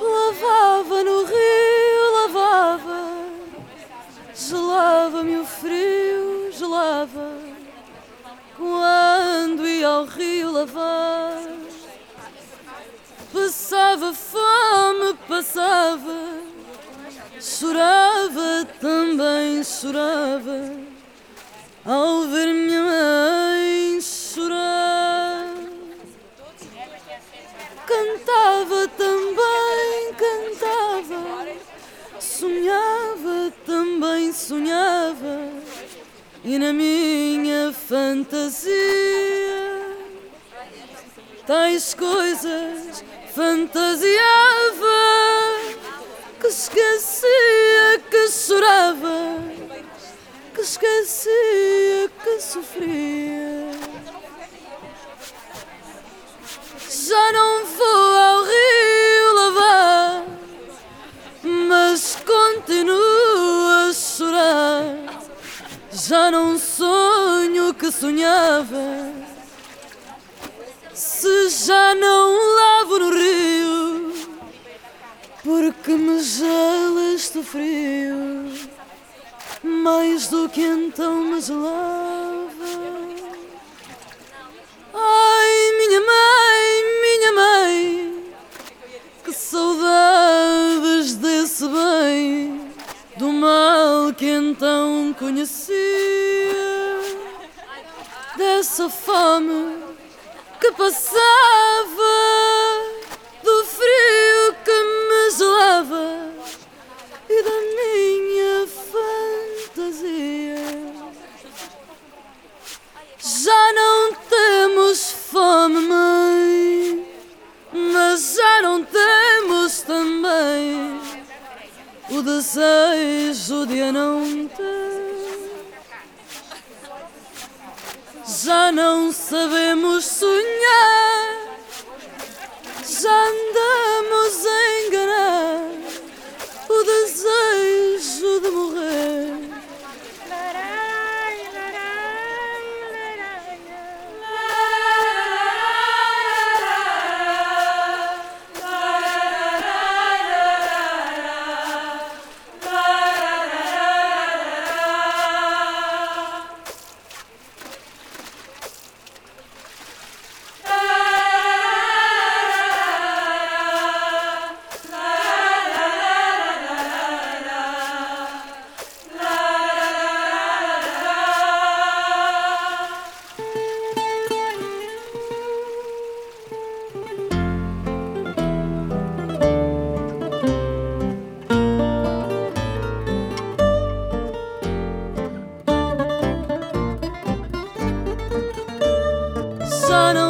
Lavava no rio, lavava, gelava-me o frio, gelava. Quando ia ao rio lavar, passava fome, passava, chorava, também chorava, ao ver-me Cantava também, cantava. Sonhava, também sonhava. E na minha fantasia Tais coisas fantasiava. Que esquecia que chorava, que esquecia que sofria. Já não Já não sonho que sonhava, se já não lavo no rio porque me gela este frio. Mais do que então me gelava. Ai, minha mãe, minha mãe, que saudades desse bem, do mal que então conhecia, dessa fome que passava, do frio que me gelava e da minha fantasia. Já não temos fome, mãe, mas já não temos também o desejo de a não ter. Já não sabemos sonhar, Já não